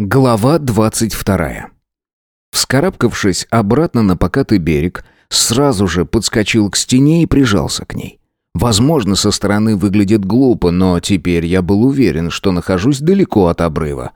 Глава двадцать вторая. Вскарабкавшись обратно на покатый берег, сразу же подскочил к стене и прижался к ней. Возможно, со стороны выглядит глупо, но теперь я был уверен, что нахожусь далеко от обрыва.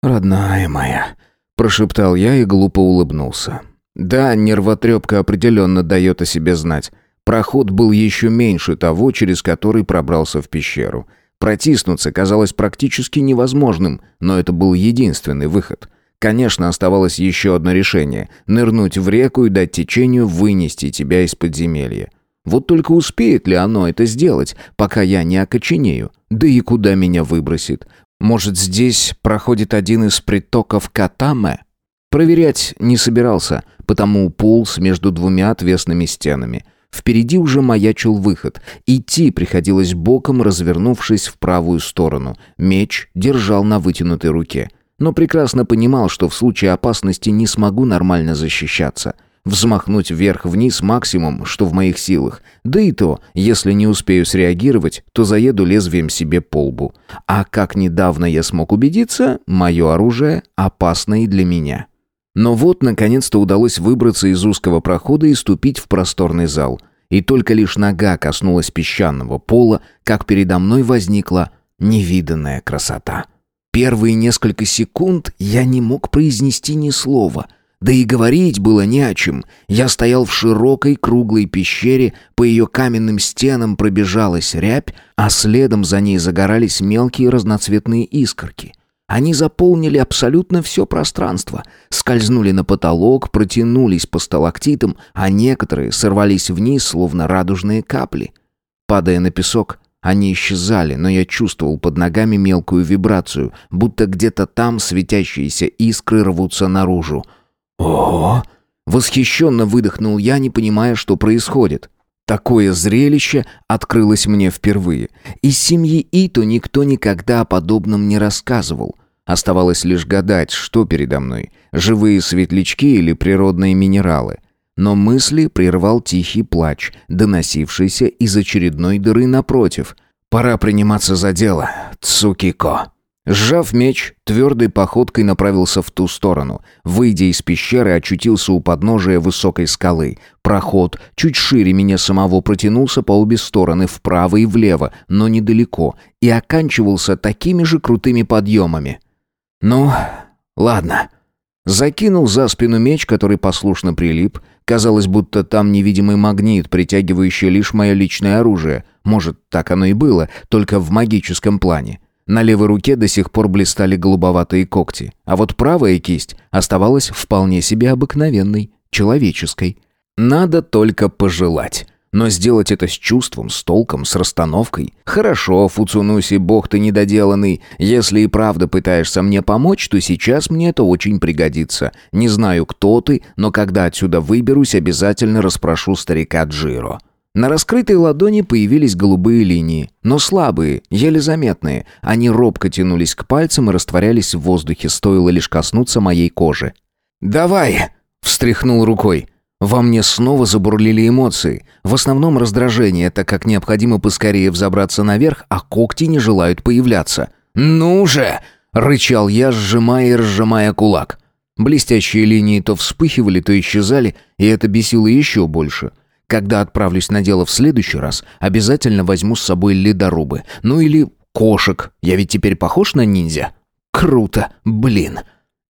«Родная моя», — прошептал я и глупо улыбнулся. Да, нервотрепка определенно дает о себе знать. Проход был еще меньше того, через который пробрался в пещеру. Протиснуться казалось практически невозможным, но это был единственный выход. Конечно, оставалось еще одно решение — нырнуть в реку и дать течению вынести тебя из подземелья. Вот только успеет ли оно это сделать, пока я не окоченею? Да и куда меня выбросит? Может, здесь проходит один из притоков Катаме? Проверять не собирался, потому уполз между двумя отвесными стенами. Впереди уже маячил выход. Идти приходилось боком, развернувшись в правую сторону. Меч держал на вытянутой руке. Но прекрасно понимал, что в случае опасности не смогу нормально защищаться. Взмахнуть вверх-вниз максимум, что в моих силах. Да и то, если не успею среагировать, то заеду лезвием себе по лбу. А как недавно я смог убедиться, мое оружие опасно и для меня. Но вот, наконец-то удалось выбраться из узкого прохода и ступить в просторный зал. И только лишь нога коснулась песчаного пола, как передо мной возникла невиданная красота. Первые несколько секунд я не мог произнести ни слова, да и говорить было не о чем. Я стоял в широкой круглой пещере, по ее каменным стенам пробежалась рябь, а следом за ней загорались мелкие разноцветные искорки — они заполнили абсолютно все пространство, скользнули на потолок, протянулись по сталактитам, а некоторые сорвались вниз, словно радужные капли. Падая на песок, они исчезали, но я чувствовал под ногами мелкую вибрацию, будто где-то там светящиеся искры рвутся наружу. «Ого!» Восхищенно выдохнул я, не понимая, что происходит. Такое зрелище открылось мне впервые. Из семьи Ито никто никогда о подобном не рассказывал. Оставалось лишь гадать, что передо мной – живые светлячки или природные минералы. Но мысли прервал тихий плач, доносившийся из очередной дыры напротив. «Пора приниматься за дело, Цукико». Сжав меч, твердой походкой направился в ту сторону. Выйдя из пещеры, очутился у подножия высокой скалы. Проход, чуть шире меня самого, протянулся по обе стороны, вправо и влево, но недалеко, и оканчивался такими же крутыми подъемами. «Ну, ладно». Закинул за спину меч, который послушно прилип. Казалось, будто там невидимый магнит, притягивающий лишь мое личное оружие. Может, так оно и было, только в магическом плане. На левой руке до сих пор блистали голубоватые когти, а вот правая кисть оставалась вполне себе обыкновенной, человеческой. Надо только пожелать. Но сделать это с чувством, с толком, с расстановкой. Хорошо, Фуцунуси, бог ты недоделанный. Если и правда пытаешься мне помочь, то сейчас мне это очень пригодится. Не знаю, кто ты, но когда отсюда выберусь, обязательно расспрошу старика Джиро. На раскрытой ладони появились голубые линии, но слабые, еле заметные. Они робко тянулись к пальцам и растворялись в воздухе, стоило лишь коснуться моей кожи. «Давай!» — встряхнул рукой. Во мне снова забурлили эмоции. В основном раздражение, так как необходимо поскорее взобраться наверх, а когти не желают появляться. «Ну же!» — рычал я, сжимая и разжимая кулак. Блестящие линии то вспыхивали, то исчезали, и это бесило еще больше — когда отправлюсь на дело в следующий раз, обязательно возьму с собой ледорубы. Ну или кошек. Я ведь теперь похож на ниндзя? Круто, блин.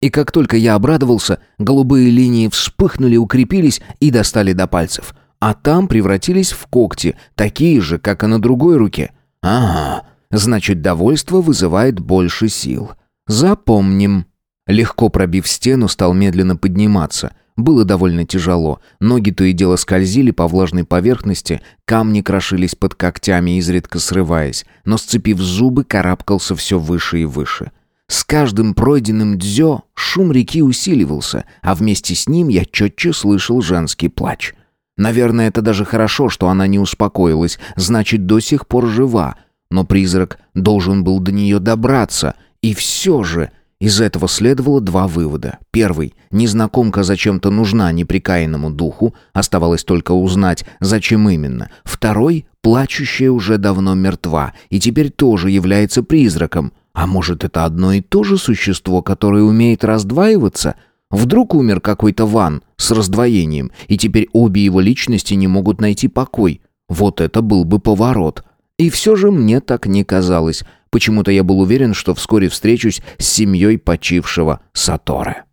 И как только я обрадовался, голубые линии вспыхнули, укрепились и достали до пальцев. А там превратились в когти, такие же, как и на другой руке. Ага, значит, довольство вызывает больше сил. Запомним. Легко пробив стену, стал медленно подниматься — было довольно тяжело. Ноги то и дело скользили по влажной поверхности, камни крошились под когтями, изредка срываясь, но, сцепив зубы, карабкался все выше и выше. С каждым пройденным дзё шум реки усиливался, а вместе с ним я четче слышал женский плач. Наверное, это даже хорошо, что она не успокоилась, значит, до сих пор жива. Но призрак должен был до нее добраться, и все же из этого следовало два вывода. Первый. Незнакомка зачем-то нужна неприкаянному духу, оставалось только узнать, зачем именно. Второй. Плачущая уже давно мертва и теперь тоже является призраком. А может, это одно и то же существо, которое умеет раздваиваться? Вдруг умер какой-то Ван с раздвоением, и теперь обе его личности не могут найти покой. Вот это был бы поворот. И все же мне так не казалось. Почему-то я был уверен, что вскоре встречусь с семьей почившего Саторы.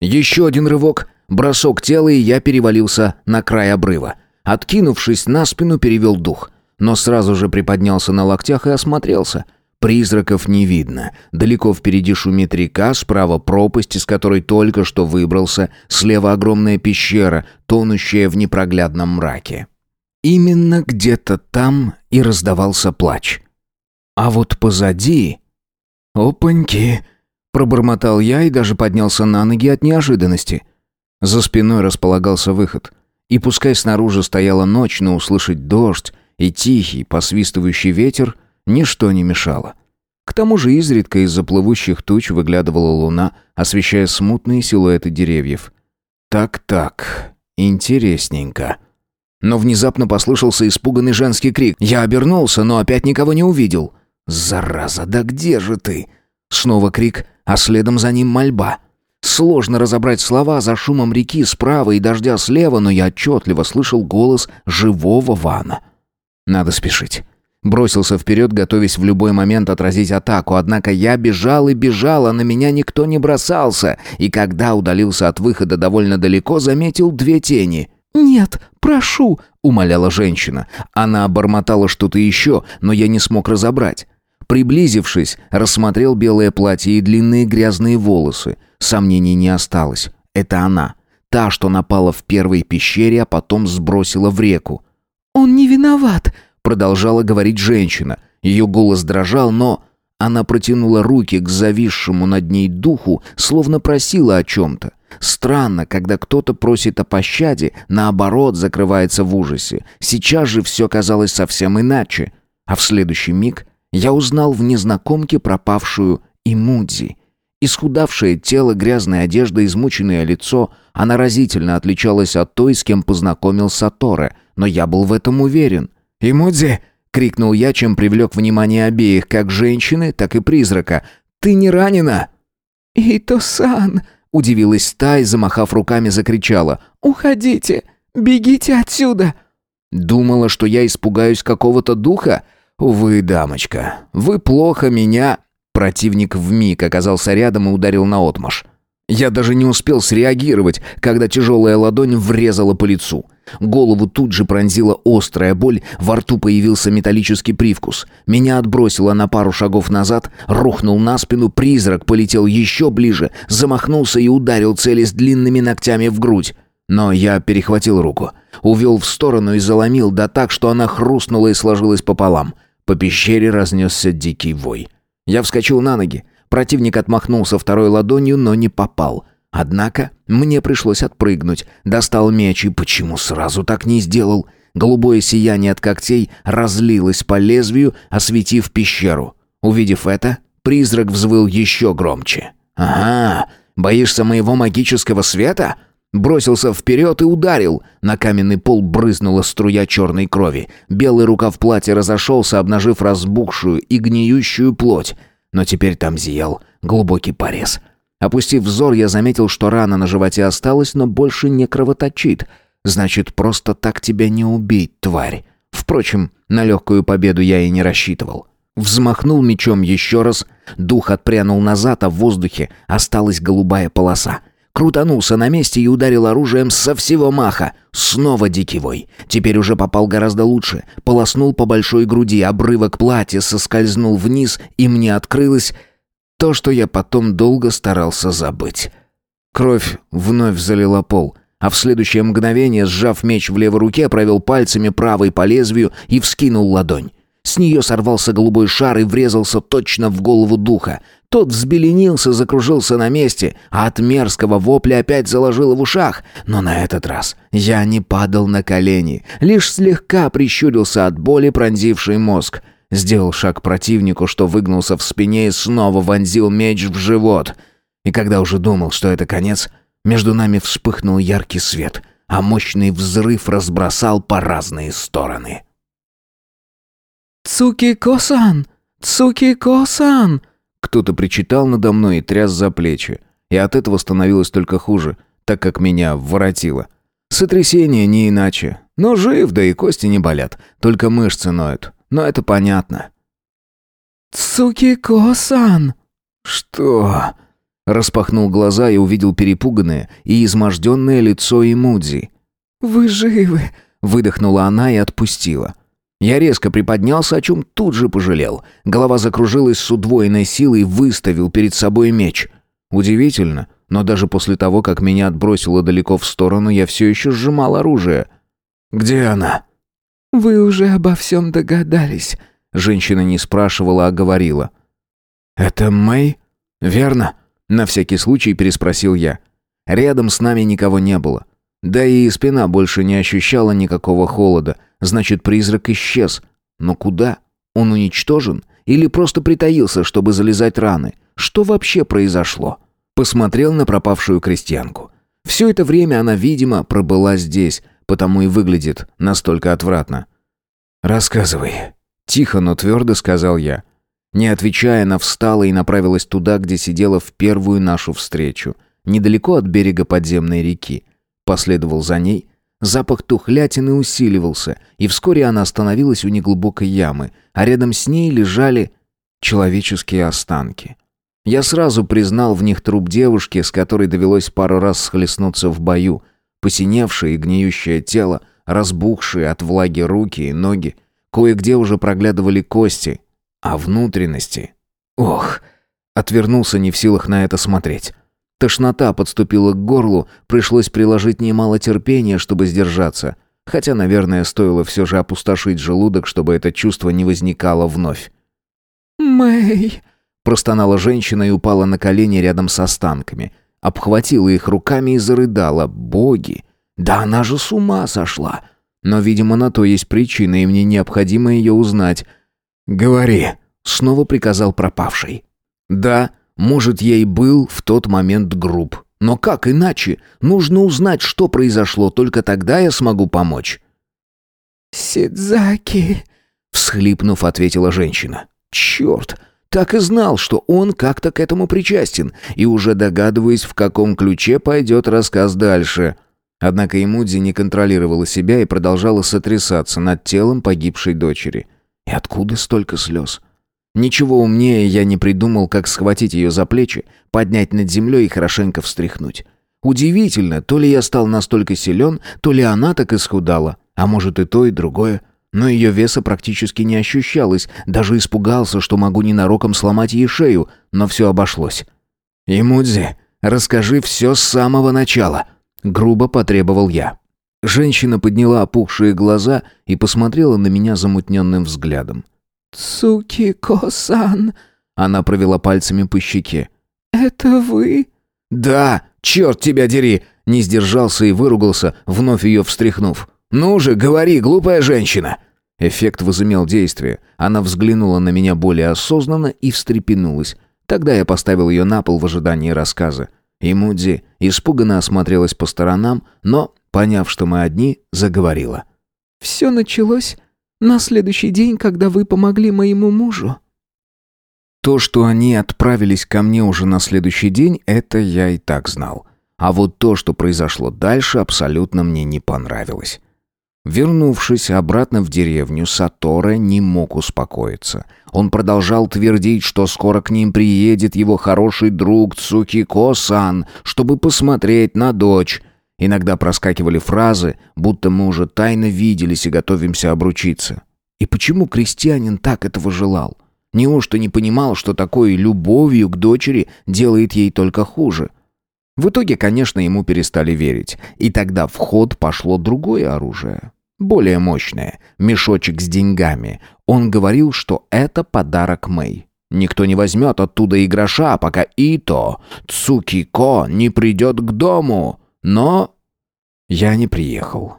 Еще один рывок, бросок тела, и я перевалился на край обрыва. Откинувшись на спину, перевел дух. Но сразу же приподнялся на локтях и осмотрелся. Призраков не видно. Далеко впереди шумит река, справа пропасть, из которой только что выбрался, слева огромная пещера, тонущая в непроглядном мраке. Именно где-то там и раздавался плач. А вот позади... «Опаньки!» — пробормотал я и даже поднялся на ноги от неожиданности. За спиной располагался выход. И пускай снаружи стояла ночь, но услышать дождь и тихий, посвистывающий ветер ничто не мешало. К тому же изредка из-за плывущих туч выглядывала луна, освещая смутные силуэты деревьев. «Так-так, интересненько». Но внезапно послышался испуганный женский крик. Я обернулся, но опять никого не увидел. «Зараза, да где же ты?» Снова крик, а следом за ним мольба. Сложно разобрать слова за шумом реки справа и дождя слева, но я отчетливо слышал голос живого Вана. Надо спешить. Бросился вперед, готовясь в любой момент отразить атаку, однако я бежал и бежал, а на меня никто не бросался, и когда удалился от выхода довольно далеко, заметил две тени. «Нет, прошу!» — умоляла женщина. Она обормотала что-то еще, но я не смог разобрать. Приблизившись, рассмотрел белое платье и длинные грязные волосы. Сомнений не осталось. Это она. Та, что напала в первой пещере, а потом сбросила в реку. «Он не виноват!» — продолжала говорить женщина. Ее голос дрожал, но... Она протянула руки к зависшему над ней духу, словно просила о чем-то. Странно, когда кто-то просит о пощаде, наоборот, закрывается в ужасе. Сейчас же все казалось совсем иначе. А в следующий миг я узнал в незнакомке пропавшую Имудзи. Исхудавшее тело, грязная одежда, измученное лицо. Она разительно отличалась от той, с кем познакомился Торе, но я был в этом уверен. «Имудзи!» — крикнул я, чем привлек внимание обеих, как женщины, так и призрака. «Ты не ранена?» «Ито-сан!» Удивилась та и, замахав руками, закричала. «Уходите! Бегите отсюда!» Думала, что я испугаюсь какого-то духа? Увы, дамочка, вы плохо меня... Противник вмиг оказался рядом и ударил наотмашь. Я даже не успел среагировать, когда тяжелая ладонь врезала по лицу. Голову тут же пронзила острая боль, во рту появился металлический привкус. Меня отбросило на пару шагов назад, рухнул на спину, призрак полетел еще ближе, замахнулся и ударил цели с длинными ногтями в грудь. Но я перехватил руку, увел в сторону и заломил, да так, что она хрустнула и сложилась пополам. По пещере разнесся дикий вой. Я вскочил на ноги. Противник отмахнулся второй ладонью, но не попал — Однако мне пришлось отпрыгнуть. Достал меч и почему сразу так не сделал? Голубое сияние от когтей разлилось по лезвию, осветив пещеру. Увидев это, призрак взвыл еще громче. «Ага, боишься моего магического света?» Бросился вперед и ударил. На каменный пол брызнула струя черной крови. Белый рукав платья разошелся, обнажив разбухшую и гниющую плоть. Но теперь там зиял глубокий порез — Опустив взор, я заметил, что рана на животе осталась, но больше не кровоточит. Значит, просто так тебя не убить, тварь. Впрочем, на легкую победу я и не рассчитывал. Взмахнул мечом еще раз, дух отпрянул назад, а в воздухе осталась голубая полоса. Крутанулся на месте и ударил оружием со всего маха. Снова дикий вой. Теперь уже попал гораздо лучше. Полоснул по большой груди, обрывок платья соскользнул вниз, и мне открылось то, что я потом долго старался забыть. Кровь вновь залила пол, а в следующее мгновение, сжав меч в левой руке, провел пальцами правой по лезвию и вскинул ладонь. С нее сорвался голубой шар и врезался точно в голову духа. Тот взбеленился, закружился на месте, а от мерзкого вопля опять заложило в ушах. Но на этот раз я не падал на колени, лишь слегка прищурился от боли, пронзившей мозг — Сделал шаг противнику, что выгнулся в спине и снова вонзил меч в живот. И когда уже думал, что это конец, между нами вспыхнул яркий свет, а мощный взрыв разбросал по разные стороны. Цуки-ко-сан! Цуки-ко-сан!» Кто-то причитал надо мной и тряс за плечи. И от этого становилось только хуже, так как меня воротило. Сотрясение не иначе. Но жив, да и кости не болят. Только мышцы ноют. Но это понятно. «Цуки-ко-сан!» «Что?» Распахнул глаза и увидел перепуганное и изможденное лицо Имудзи. «Вы живы!» Выдохнула она и отпустила. Я резко приподнялся, о чем тут же пожалел. Голова закружилась с удвоенной силой и выставил перед собой меч. Удивительно, но даже после того, как меня отбросило далеко в сторону, я все еще сжимал оружие. «Где она?» «Вы уже обо всем догадались», — женщина не спрашивала, а говорила. «Это Мэй? Верно?» — на всякий случай переспросил я. Рядом с нами никого не было. Да и спина больше не ощущала никакого холода, значит, призрак исчез. Но куда? Он уничтожен? Или просто притаился, чтобы залезать раны? Что вообще произошло?» Посмотрел на пропавшую крестьянку. Все это время она, видимо, пробыла здесь, потому и выглядит настолько отвратно. «Рассказывай», — тихо, но твердо сказал я. Не отвечая, она встала и направилась туда, где сидела в первую нашу встречу, недалеко от берега подземной реки. Последовал за ней. Запах тухлятины усиливался, и вскоре она остановилась у неглубокой ямы, а рядом с ней лежали человеческие останки. Я сразу признал в них труп девушки, с которой довелось пару раз схлестнуться в бою. Посиневшее и гниющее тело, разбухшие от влаги руки и ноги. Кое-где уже проглядывали кости, а внутренности... Ох, отвернулся не в силах на это смотреть. Тошнота подступила к горлу, пришлось приложить немало терпения, чтобы сдержаться. Хотя, наверное, стоило все же опустошить желудок, чтобы это чувство не возникало вновь. «Мэй!» Простонала женщина и упала на колени рядом с останками. Обхватила их руками и зарыдала. «Боги! Да она же с ума сошла!» Но, видимо, на то есть причина, и мне необходимо ее узнать. «Говори!» — снова приказал пропавший. «Да, может, я и был в тот момент груб. Но как иначе? Нужно узнать, что произошло, только тогда я смогу помочь». «Сидзаки!» — всхлипнув, ответила женщина. «Черт! Так и знал, что он как-то к этому причастен, и уже догадываясь, в каком ключе пойдет рассказ дальше. Однако Имудзи не контролировала себя и продолжала сотрясаться над телом погибшей дочери. И откуда столько слез? Ничего умнее я не придумал, как схватить ее за плечи, поднять над землей и хорошенько встряхнуть. Удивительно, то ли я стал настолько силен, то ли она так исхудала, а может и то, и другое но ее веса практически не ощущалось, даже испугался, что могу ненароком сломать ей шею, но все обошлось. «Имудзи, расскажи все с самого начала», — грубо потребовал я. Женщина подняла опухшие глаза и посмотрела на меня замутненным взглядом. «Цуки-ко-сан», — она провела пальцами по щеке. «Это вы?» «Да, черт тебя дери!» — не сдержался и выругался, вновь ее встряхнув. «Ну же, говори, глупая женщина!» Эффект возымел действие. Она взглянула на меня более осознанно и встрепенулась. Тогда я поставил ее на пол в ожидании рассказа. И Мудзи испуганно осмотрелась по сторонам, но, поняв, что мы одни, заговорила. «Все началось на следующий день, когда вы помогли моему мужу». То, что они отправились ко мне уже на следующий день, это я и так знал. А вот то, что произошло дальше, абсолютно мне не понравилось. Вернувшись обратно в деревню, Сатора не мог успокоиться. Он продолжал твердить, что скоро к ним приедет его хороший друг Цукико-сан, чтобы посмотреть на дочь. Иногда проскакивали фразы, будто мы уже тайно виделись и готовимся обручиться. И почему крестьянин так этого желал? Неужто не понимал, что такой любовью к дочери делает ей только хуже? В итоге, конечно, ему перестали верить, и тогда в ход пошло другое оружие. Более мощное, мешочек с деньгами. Он говорил, что это подарок Мэй. Никто не возьмет оттуда и гроша, пока Ито, Цукико, не придет к дому. Но я не приехал.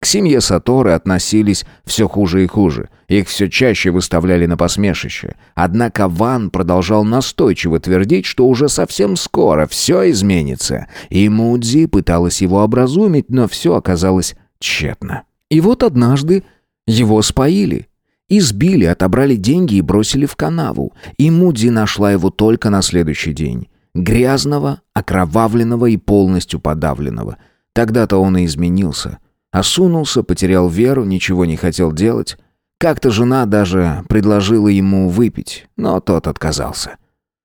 К семье Саторы относились все хуже и хуже. Их все чаще выставляли на посмешище. Однако Ван продолжал настойчиво твердить, что уже совсем скоро все изменится. И Мудзи пыталась его образумить, но все оказалось тщетно. И вот однажды его споили. Избили, отобрали деньги и бросили в канаву. И Мудзи нашла его только на следующий день. Грязного, окровавленного и полностью подавленного. Тогда-то он и изменился. Осунулся, потерял веру, ничего не хотел делать. Как-то жена даже предложила ему выпить, но тот отказался.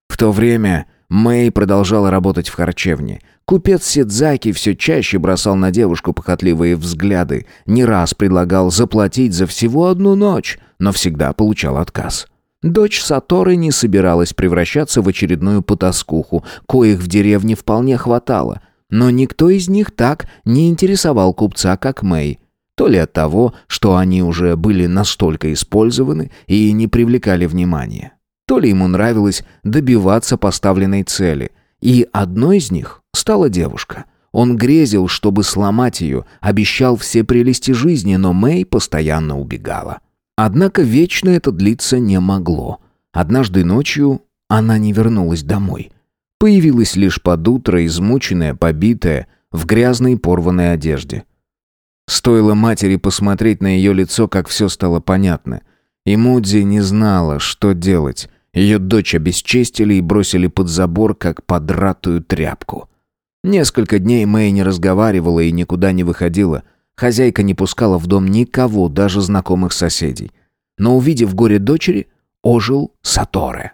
В то время Мэй продолжала работать в харчевне. Купец Сидзаки все чаще бросал на девушку похотливые взгляды, не раз предлагал заплатить за всего одну ночь, но всегда получал отказ. Дочь Саторы не собиралась превращаться в очередную потаскуху, коих в деревне вполне хватало, но никто из них так не интересовал купца, как Мэй. То ли от того, что они уже были настолько использованы и не привлекали внимания, то ли ему нравилось добиваться поставленной цели, и одной из них стала девушка. Он грезил, чтобы сломать ее, обещал все прелести жизни, но Мэй постоянно убегала. Однако вечно это длиться не могло. Однажды ночью она не вернулась домой. Появилась лишь под утро, измученная, побитая, в грязной порванной одежде. Стоило матери посмотреть на ее лицо, как все стало понятно. И Мудзи не знала, что делать. Ее дочь обесчестили и бросили под забор, как подратую тряпку. Несколько дней Мэй не разговаривала и никуда не выходила. Хозяйка не пускала в дом никого, даже знакомых соседей. Но увидев горе дочери, ожил Саторе.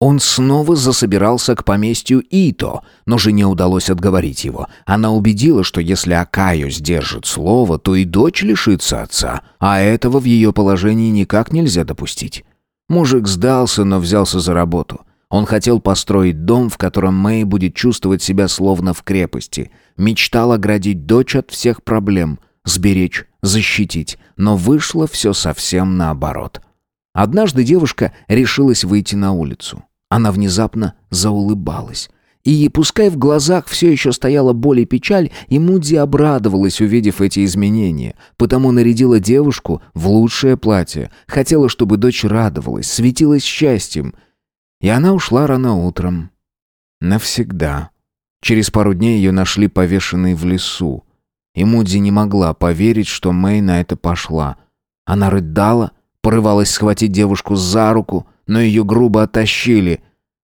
Он снова засобирался к поместью Ито, но жене удалось отговорить его. Она убедила, что если Акаю сдержит слово, то и дочь лишится отца, а этого в ее положении никак нельзя допустить. Мужик сдался, но взялся за работу. Он хотел построить дом, в котором Мэй будет чувствовать себя словно в крепости. Мечтал оградить дочь от всех проблем, сберечь, защитить, но вышло все совсем наоборот. Однажды девушка решилась выйти на улицу. Она внезапно заулыбалась. И, пускай в глазах все еще стояла боль и печаль, и Мудзи обрадовалась, увидев эти изменения, потому нарядила девушку в лучшее платье, хотела, чтобы дочь радовалась, светилась счастьем. И она ушла рано утром. Навсегда. Через пару дней ее нашли повешенной в лесу. И Мудзи не могла поверить, что Мэй на это пошла. Она рыдала, порывалась схватить девушку за руку, но ее грубо оттащили.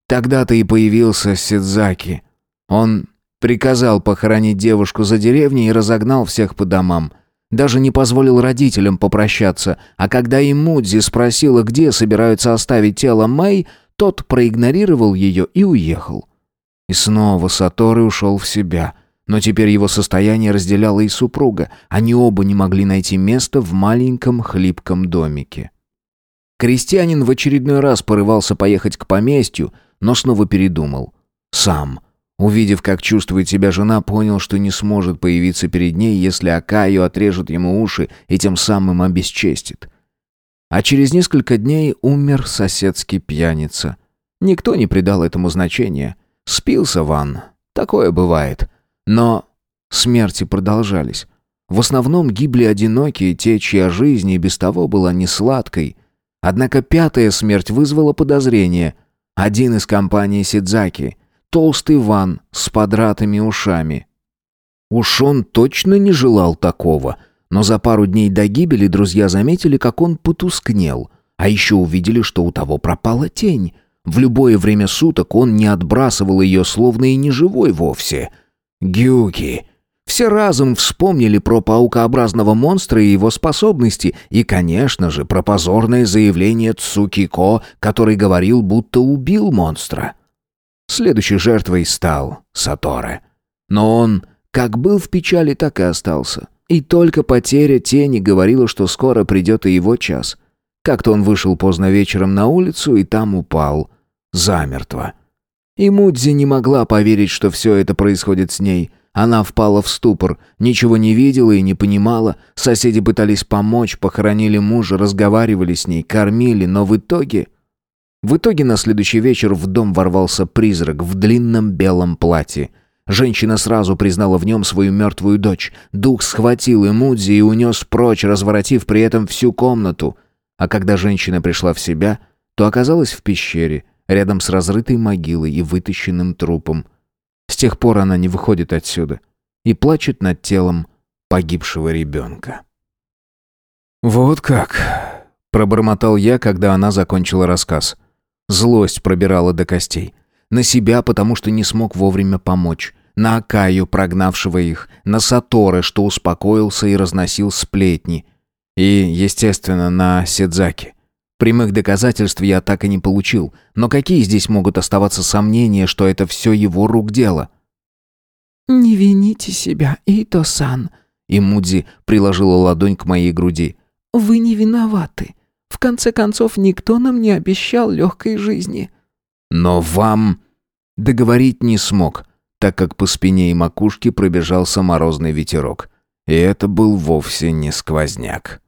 Тогда-то и появился Сидзаки. Он приказал похоронить девушку за деревней и разогнал всех по домам. Даже не позволил родителям попрощаться, а когда и Мудзи спросила, где собираются оставить тело Мэй, тот проигнорировал ее и уехал. И снова Саторы ушел в себя. Но теперь его состояние разделяло и супруга. Они оба не могли найти место в маленьком хлипком домике. Крестьянин в очередной раз порывался поехать к поместью, но снова передумал. Сам. Увидев, как чувствует себя жена, понял, что не сможет появиться перед ней, если Акаю отрежет ему уши и тем самым обесчестит. А через несколько дней умер соседский пьяница. Никто не придал этому значения. Спился Ван. Такое бывает. Но смерти продолжались. В основном гибли одинокие, те, чья жизнь и без того была не сладкой. Однако пятая смерть вызвала подозрение. Один из компании Сидзаки, толстый Ван с подратыми ушами. Уж он точно не желал такого — но за пару дней до гибели друзья заметили, как он потускнел, а еще увидели, что у того пропала тень. В любое время суток он не отбрасывал ее, словно и не живой вовсе. Гюки. Все разом вспомнили про паукообразного монстра и его способности, и, конечно же, про позорное заявление Цукико, который говорил, будто убил монстра. Следующей жертвой стал Саторе. Но он как был в печали, так и остался. И только потеря тени говорила, что скоро придет и его час. Как-то он вышел поздно вечером на улицу и там упал. Замертво. И Мудзи не могла поверить, что все это происходит с ней. Она впала в ступор, ничего не видела и не понимала. Соседи пытались помочь, похоронили мужа, разговаривали с ней, кормили, но в итоге... В итоге на следующий вечер в дом ворвался призрак в длинном белом платье — Женщина сразу признала в нем свою мертвую дочь. Дух схватил Эмудзи и унес прочь, разворотив при этом всю комнату. А когда женщина пришла в себя, то оказалась в пещере, рядом с разрытой могилой и вытащенным трупом. С тех пор она не выходит отсюда и плачет над телом погибшего ребенка. «Вот как», Пробормотал я, когда она закончила рассказ. Злость пробирала до костей. На себя, потому что не смог вовремя помочь. На Акаю, прогнавшего их. На Саторы, что успокоился и разносил сплетни. И, естественно, на Седзаки. Прямых доказательств я так и не получил. Но какие здесь могут оставаться сомнения, что это все его рук дело? «Не вините себя, Ито-сан», и Мудзи приложила ладонь к моей груди. «Вы не виноваты. В конце концов, никто нам не обещал легкой жизни». «Но вам...» Договорить не смог, так как по спине и макушке пробежался морозный ветерок. И это был вовсе не сквозняк.